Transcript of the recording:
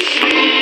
kiss.